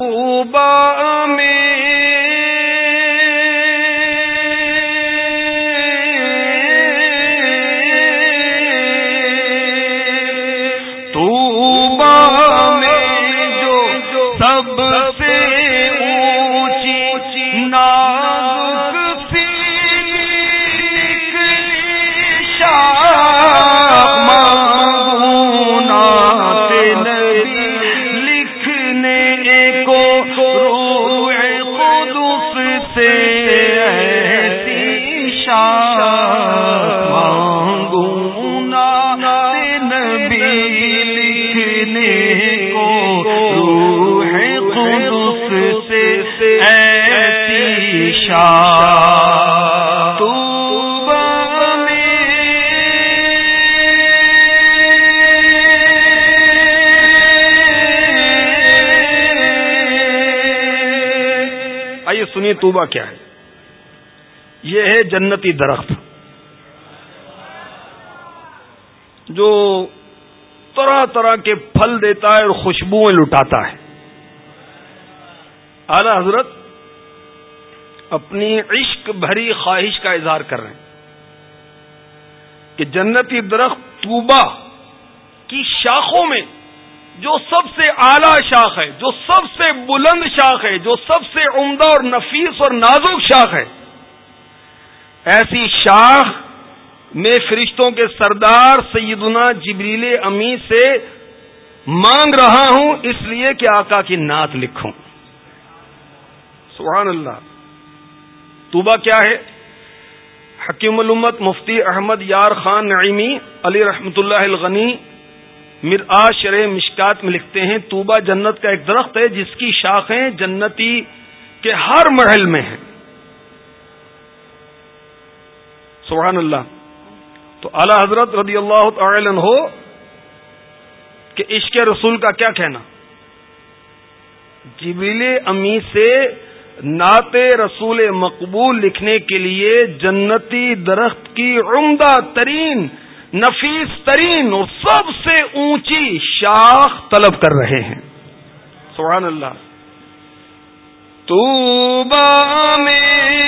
بام توبہ کیا ہے؟ یہ ہے جنتی درخت۔ جو طرح طرح کے پھل دیتا ہے اور خوشبوئیں لٹاتا ہے۔ اعلی حضرت اپنی عشق بھری خواہش کا اظہار کر رہے ہیں کہ جنتی درخت توبہ کی شاخوں میں جو سب سے اعلی شاخ ہے، جو سب سے بلند شاخ ہے، جو سب سے عمدہ اور نفیس اور نازک شاخ ہے۔ ایسی شاخ میں فرشتوں کے سردار سیدنا جبریل امی سے مانگ رہا ہوں، اس لیے کہ آقا کی نعت لکھوں۔ سبحان اللہ۔ توبہ کیا ہے؟ حکیم الامت مفتی احمد یار خان نعیمی، علی رحمت اللہ الغنی مر شرح مشکات میں لکھتے ہیں توبہ جنت کا ایک درخت ہے، جس کی شاخیں جنتی کے ہر محل میں ہیں۔ سبحان اللہ۔ تو اعلی حضرت رضی اللہ تعالی ہو کہ عشق رسول کا کیا کہنا؟ جبیل امی سے نعت رسول مقبول لکھنے کے لیے جنتی درخت کی عمدہ ترین نفیس ترین اور سب سے اونچی شاخ طلب کر رہے ہیں۔ سبحان اللہ۔ تو میں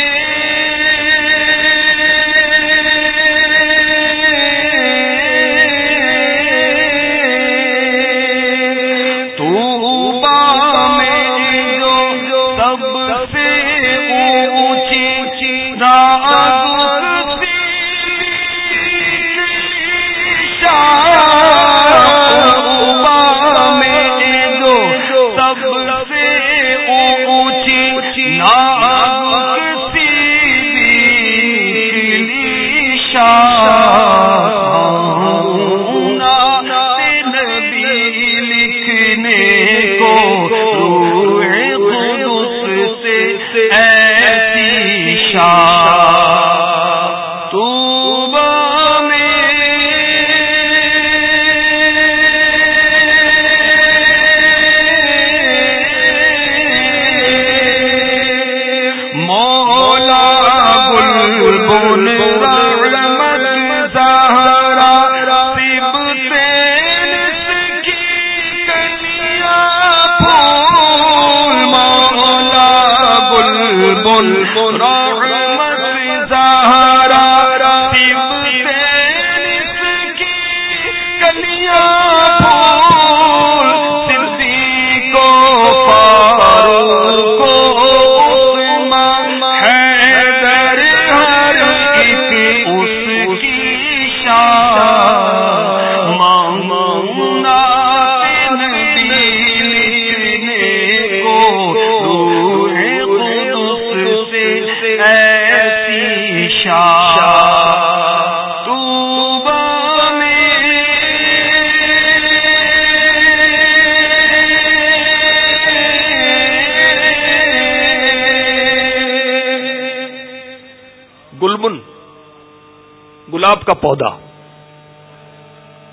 کا پودا۔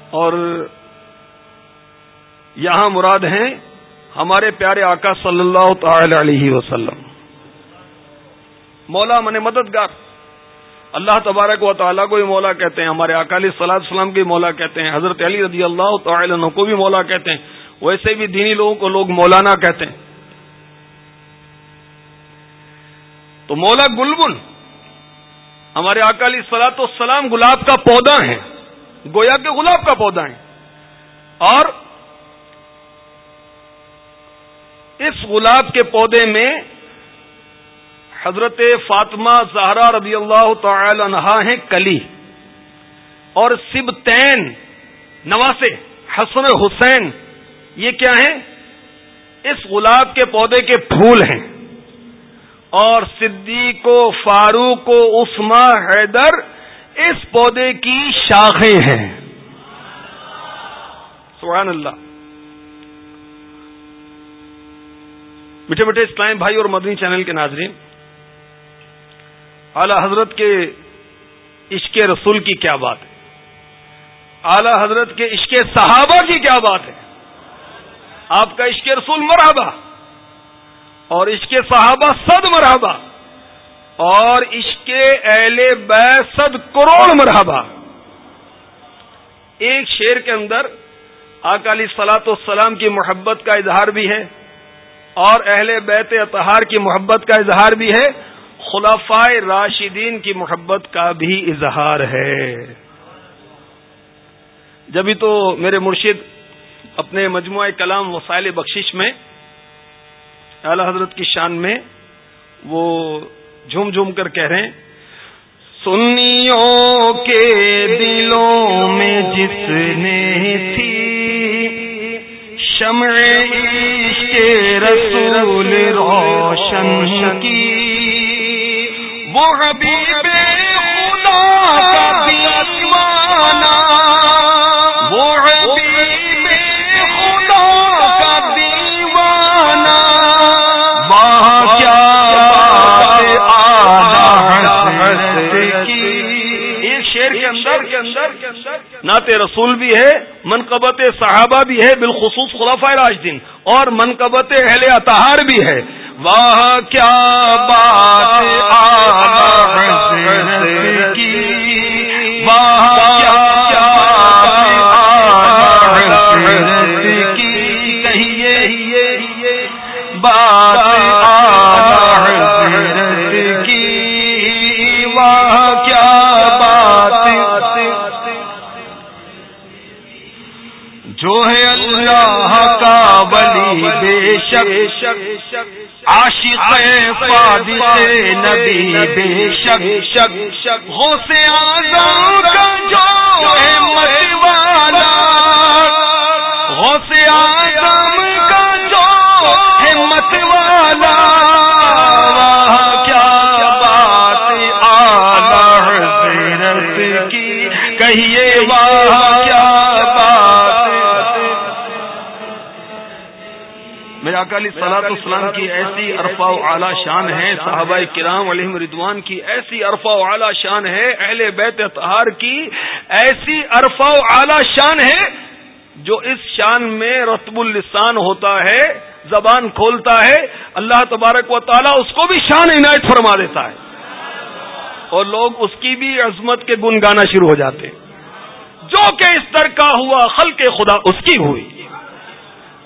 اور یہاں مراد ہیں ہمارے پیارے آقا صلی اللہ تعالی علیہ وسلم۔ مولا من مددگار۔ اللہ تبارک و تعالیٰ کو بھی مولا کہتے ہیں، ہمارے اکالی صلاح السلام کو بھی مولا کہتے ہیں، حضرت علی رضی اللہ تعالی عنہ کو بھی مولا کہتے ہیں۔ ویسے بھی دینی لوگوں کو لوگ مولانا کہتے ہیں۔ تو مولا گلبن ہمارے اکالی سلاط السلام گلاب کا پودا ہے گویا کے گلاب کا پودا ہے اور اس گلاب کے پودے میں حضرت فاطمہ زہرا رضی اللہ تعالی عنہا ہیں کلی اور سبتین نواسے، حسن حسین، یہ کیا ہیں؟ اس گلاب کے پودے کے پھول ہیں۔ اور صدیق و فاروق و عثما حیدر اس پودے کی شاخیں ہیں۔ سبحان اللہ۔ میٹھے میٹھے اسلام بھائی اور مدنی چینل کے ناظرین، اعلی حضرت کے عشق رسول کی کیا بات ہے؟ اعلی حضرت کے عشق صحابہ کی کیا بات ہے؟ آپ کا عشق رسول مرحبا۔ اور عشق صحابہ صد مرحبا، اور عشق اہل بے صد کروڑ مرحبا۔ ایک شیر کے اندر اکالی سلاط السلام کی محبت کا اظہار بھی ہے، اور اہل بیت اتہار کی محبت کا اظہار بھی ہے خلافائے راشدین کی محبت کا بھی اظہار ہے۔ جبھی تو میرے مرشد اپنے مجموعہ کلام وسائل بخشش میں اعلی حضرت کی شان میں وہ جھوم جھوم کر کہہ رہے ہیں، سنیوں کے دلوں میں جس نے تھی شمع کے رسول روشن کی، وہ حبیب نعت رسول بھی ہے منقبت صحابہ بھی ہے بالخصوص خلافہ راجدین اور منقبت اہل اطہار بھی ہے واہ کیا بات بے شک عاشق فادر نبی، بے شک شک شک ہو سے آزم کا جو ہے والا ہو سے آزم کا جو ہے مت والا کیا بات آلہ کی۔ کہیے، واہ، کیا میرے اکالی سلاط اسلام کی ایسی ارفا و اعلی شان ہے، صحابہ کرام علیہ ردوان کی ایسی ارفا و اعلی شان ہے، اہل بیت اتحار کی ایسی ارفا و اعلی شان ہے جو اس شان میں رتب السان ہوتا ہے، زبان کھولتا ہے، اللہ تبارک و تعالیٰ اس کو بھی شان عنایت فرما دیتا ہے۔ اور لوگ اس کی بھی عظمت کے گن گانا شروع ہو جاتے جو کہ اس در کا ہوا، خلق خدا اس کی ہوئی۔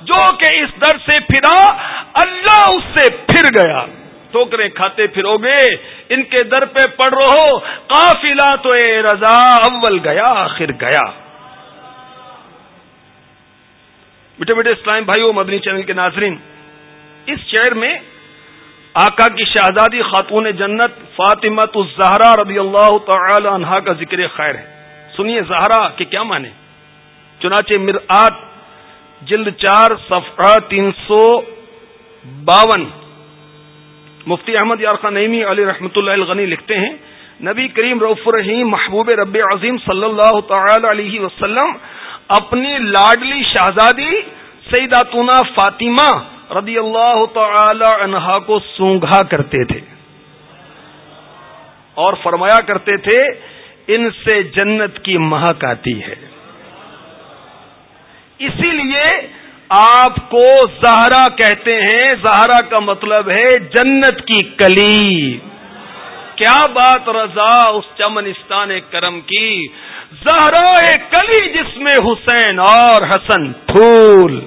جو کہ اس در سے پھرا، اللہ اس سے پھر گیا۔ ٹوکرے کھاتے پھرو گے، ان کے در پہ پڑ رہو قافلہ تو اے رضا، اول گیا، آخر گیا۔ بیٹے بیٹے اسلام بھائی مدنی چینل کے ناظرین، اس شہر میں آقا کی شہزادی خاتون جنت فاطمت الزہرا رضی اللہ تعالی عنہا کا ذکر خیر ہے۔ سنیے زہرا کے کیا مانے چنانچہ مرآت جلد چار، صفحہ تین سو باون۔ مفتی احمد یارخان نعیمی علی رحمۃ اللہ الغنی لکھتے ہیں، نبی کریم رعف الرحیم محبوب رب عظیم صلی اللہ تعالی علیہ وسلم اپنی لاڈلی شہزادی سیداتنا فاطمہ رضی اللہ تعالی عنہا کو سونگھا کرتے تھے۔ اور فرمایا کرتے تھے، ان سے جنت کی مہک آتی ہے۔ اسی لیے آپ کو زہرا کہتے ہیں، زہرا کا مطلب ہے جنت کی کلی۔ کیا بات رضا اس چمنستان کرم کی؟ زہرا کلی جس میں حسین اور حسن پھول۔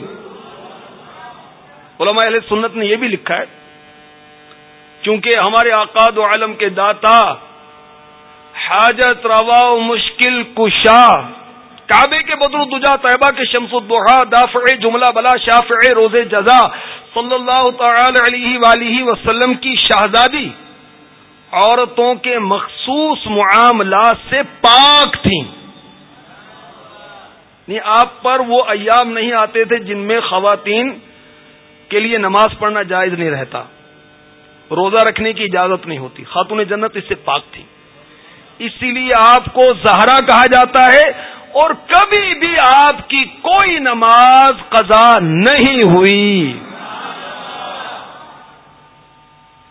علماء اہل سنت نے یہ بھی لکھا ہے، چونکہ ہمارے آقاد و عالم کے داتا حاجت روا مشکل کشا کعبے کے بدر دجا طیبہ کے شمس الدحا دافع جملہ بلا، شافع روز جزا صلی اللہ تعالی علیہ وآلہ وسلم کی شہزادی، عورتوں کے مخصوص معاملات سے پاک تھیں۔ نہیں آپ پر وہ ایام نہیں آتے تھے جن میں خواتین کے لیے نماز پڑھنا جائز نہیں رہتا۔ روزہ رکھنے کی اجازت نہیں ہوتی۔ خاتون جنت اس سے پاک تھی اسی لیے آپ کو زہرا کہا جاتا ہے اور کبھی بھی آپ کی کوئی نماز قضا نہیں ہوئی۔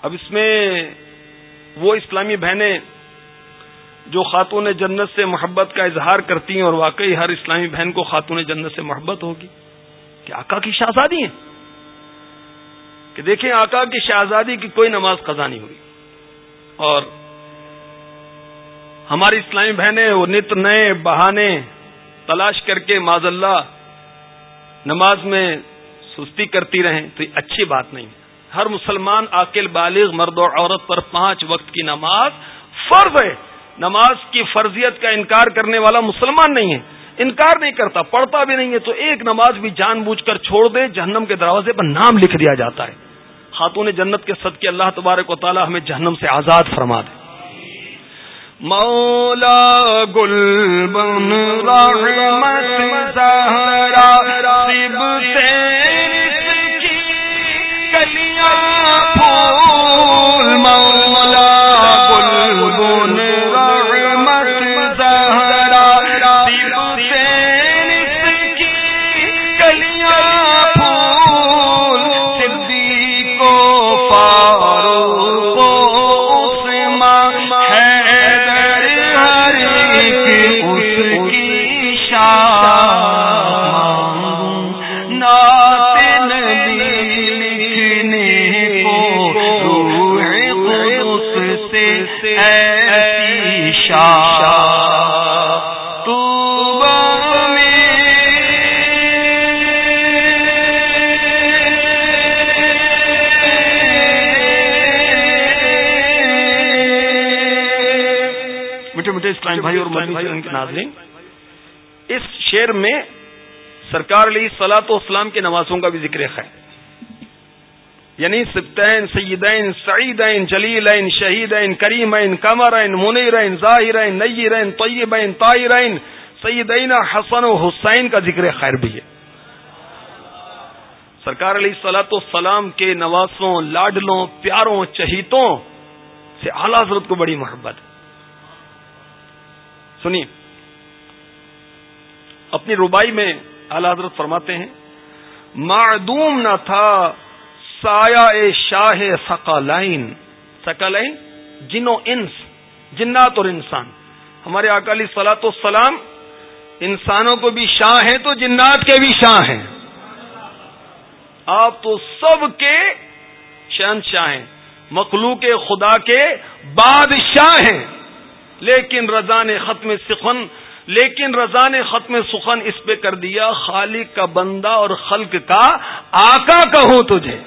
اب اس میں وہ اسلامی بہنیں جو خاتون جنت سے محبت کا اظہار کرتی ہیں اور واقعی ہر اسلامی بہن کو خاتون جنت سے محبت ہوگی۔ کہ آقا کی شہزادی ہیں۔ کہ دیکھیں آقا کی شہزادی کی کوئی نماز قضا نہیں ہوئی۔ اور ہماری اسلامی بہنیں وہ نت نئے بہانے تلاش کر کے معذ اللہ نماز میں سستی کرتی رہیں تو یہ اچھی بات نہیں ہر مسلمان عاقل بالغ مرد و عورت پر پانچ وقت کی نماز فرض ہے۔ نماز کی فرضیت کا انکار کرنے والا مسلمان نہیں ہے۔ انکار نہیں کرتا، پڑھتا بھی نہیں ہے۔ تو ایک نماز بھی جان بوجھ کر چھوڑ دے، جہنم کے دروازے پر نام لکھ دیا جاتا ہے۔ خاتون جنت کے صدقے اللہ تبارک و تعالی ہمیں جہنم سے آزاد فرما دے۔ مولا گل بن رحمت سہرا سب سے بھائی اور ان کے ناظرین اس شعر میں سرکار علی سلاط و اسلام کے نوازوں کا بھی ذکر ہے۔ یعنی سبتین سیدین سعیدین جلیلین شہیدین کریمین کمرین منیرین ظاہرین نیرین طیبین طائرین سیدین حسن و حسین کا ذکر خیر بھی ہے۔ سرکار علی سلاط السلام کے نوازوں لاڈلوں پیاروں چہیتوں سے اعلی حضرت کو بڑی محبت۔ ہے سنیے۔ اپنی ربائی میں اعلی حضرت فرماتے ہیں، معدوم نہ تھا سایہ شاہ سکالائن سکالائن جنو انس، جنات اور انسان۔ ہمارے اکالی سلاط السلام انسانوں کو بھی شاہ ہیں تو جنات کے بھی شاہ ہیں۔ آپ تو سب کے شہنشاہ ہیں، مخلوق خدا کے بادشاہ ہیں۔ لیکن رضا نے ختم سخن، لیکن رضا نے ختم سخن اس پہ کر دیا، خالق کا بندہ اور خلق کا آقا کہوں تجھے؟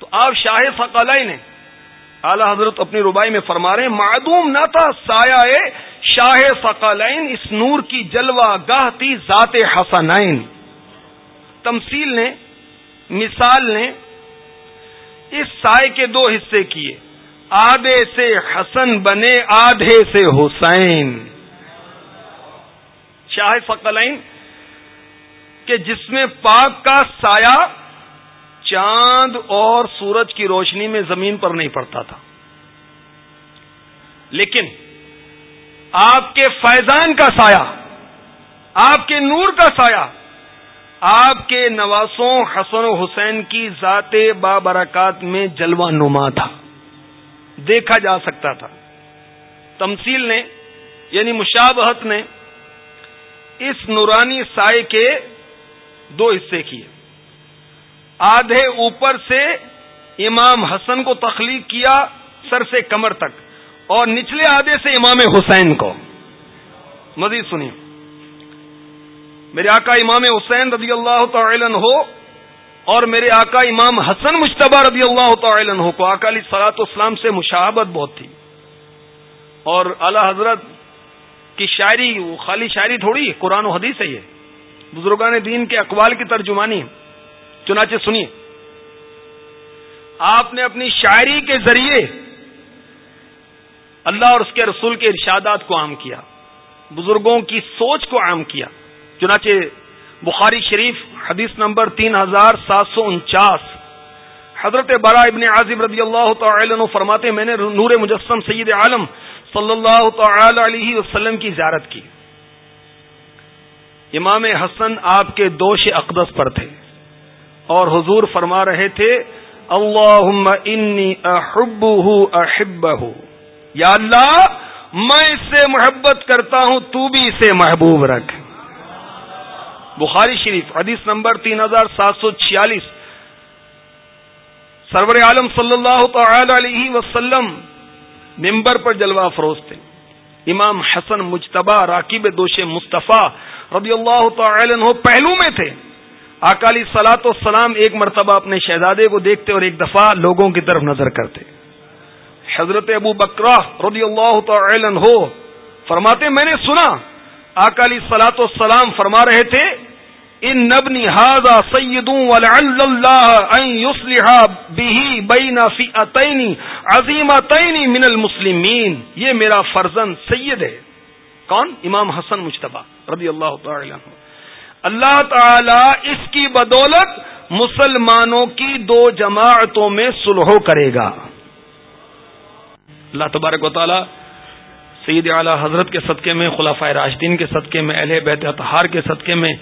تو آپ شاہ فقلائی نے اعلی حضرت اپنی ربائی میں فرما رہے ہیں، معدوم نہ تھا سایہ شاہ فقالین اس نور کی جلوہ گاہ تھی ذات حسنائن تمثیل نے، مثال نے اس سائے کے دو حصے کیے۔ آدھے سے حسن بنے، آدھے سے حسین۔ شاہ فقلین کہ جس میں پاک کا سایہ چاند اور سورج کی روشنی میں زمین پر نہیں پڑتا تھا۔ لیکن آپ کے فیضان کا سایہ، آپ کے نور کا سایہ، آپ کے نواسوں حسن و حسین کی ذات بابرکات میں جلوہ نما تھا۔ دیکھا جا سکتا تھا۔ تمثیل نے یعنی مشابہت نے اس نورانی سائے کے دو حصے کیے۔ آدھے اوپر سے امام حسن کو تخلیق کیا سر سے کمر تک، اور نچلے آدھے سے امام حسین کو۔ مزید سنیے۔ میرے آقا امام حسین رضی اللہ تعالی ہو اور میرے آقا امام حسن مشتبہ رضی اللہ تعالی عنہ کو آقا علی سلاط اسلام سے مشابت بہت تھی۔ اور اعلی حضرت کی شاعری، وہ خالی شاعری تھوڑی ہے قرآن و حدیث ہے یہ۔ بزرگان دین کے اقوال کی ترجمانی ہے۔ چنانچہ سنیے۔ آپ نے اپنی شاعری کے ذریعے اللہ اور اس کے رسول کے ارشادات کو عام کیا۔ بزرگوں کی سوچ کو عام کیا۔ چنانچہ بخاری شریف، حدیث نمبر تین ہزار سات سو انچاس۔ حضرت برا ابن عازب رضی اللہ تعالی عنہ فرماتے میں نے نور مجسم سید عالم صلی اللہ تعالی علیہ وسلم کی زیارت کی۔ امام حسن آپ کے دوش اقدس پر تھے اور حضور فرما رہے تھے اللہ انی احب یا اللہ، میں اس سے محبت کرتا ہوں، تو بھی اسے محبوب رکھ۔ بخاری شریف، حدیث نمبر تین ہزار سات سو چھیالیس۔ سرور عالم صلی اللہ تعالی علیہ وسلم ممبر پر جلوہ فروز تھے۔ امام حسن مجتبہ راکیب دوش مصطفیٰ رضی اللہ تعالی عنہ پہلو میں تھے۔ اکالی سلاط و سلام ایک مرتبہ اپنے شہزادے کو دیکھتے اور ایک دفعہ لوگوں کی طرف نظر کرتے۔ حضرت ابو بکرا رضی اللہ تعالی عنہ فرماتے، میں نے سنا اکالی سلاط و سلام فرما رہے تھے ان نبنی ہاضا سیدوں عظیم من المسلمین۔ یہ میرا فرزن سید ہے۔ کون؟ امام حسن مشتبہ رضی اللہ تعالی عنہ۔ اللہ تعالی اس کی بدولت مسلمانوں کی دو جماعتوں میں سلح کرے گا۔ اللہ تبارک و تعالی سید اعلی حضرت کے صدقے میں خلاف راشدین کے صدقے میں، اہل بیت اتحار کے صدقے میں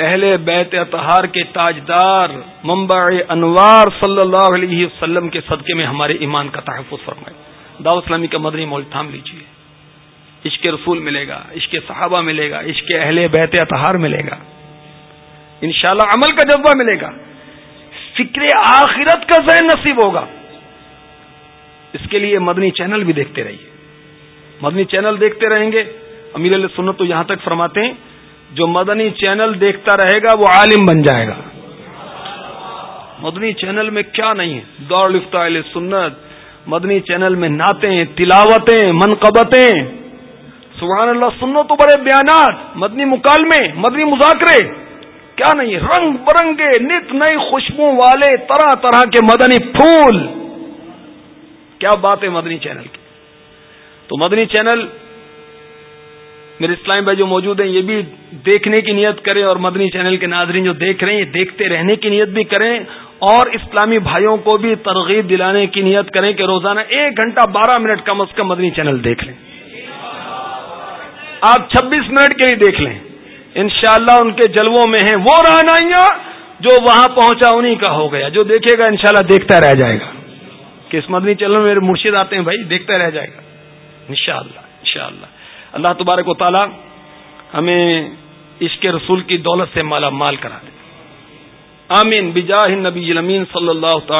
اہل بیت اتحار کے تاجدار ممبع انوار صلی اللہ علیہ وسلم کے صدقے میں ہمارے ایمان کا تحفظ فرمائے۔ داؤ اسلامی کا مدنی مول تھام لیجیے عشق رسول ملے گا، عشق صحابہ ملے گا، عشق اہل بیت اتحار ملے گا۔ انشاءاللہ عمل کا جذبہ ملے گا۔ فکر آخرت کا ذہن نصیب ہوگا۔ اس کے لیے مدنی چینل بھی دیکھتے رہیے۔ مدنی چینل دیکھتے رہیں گے۔ امیر علیہ سنت تو یہاں تک فرماتے ہیں۔ جو مدنی چینل دیکھتا رہے گا وہ عالم بن جائے گا۔ مدنی چینل میں کیا نہیں ہے؟ دوڑ لفتا سنت، مدنی چینل میں نعتیں، تلاوتیں، منقبتیں۔ سبحان اللہ سنو تو بڑے بیانات، مدنی مکالمے، مدنی مذاکرے۔ کیا نہیں رنگ برنگے، نت نئی خوشبو والے، طرح طرح کے مدنی پھول۔ کیا بات ہے مدنی چینل کی؟ تو مدنی چینل میرے اسلام بھائی جو موجود ہیں، یہ بھی دیکھنے کی نیت کریں اور مدنی چینل کے ناظرین جو دیکھ رہے ہیں دیکھتے رہنے کی نیت بھی کریں اور اسلامی بھائیوں کو بھی ترغیب دلانے کی نیت کریں کہ روزانہ ایک گھنٹہ بارہ منٹ کم از کم مدنی چینل دیکھ لیں۔ آپ چھبیس منٹ کے لیے دیکھ لیں۔ انشاءاللہ ان کے جلووں میں ہیں وہ رہنائیاں جو وہاں پہنچا انہیں کا ہو گیا۔ جو دیکھے گا، انشاءاللہ دیکھتا رہ جائے گا۔ کہ اس مدنی چینل میں میرے مرشد آتے ہیں بھائی، دیکھتا رہ جائے گا۔ انشاءاللہ انشاءاللہ۔ اللہ تبارک و تعالی ہمیں عشق رسول کی دولت سے مالا مال کرا دے۔ آمین۔ بجاہ نبی صلی اللہ تعالی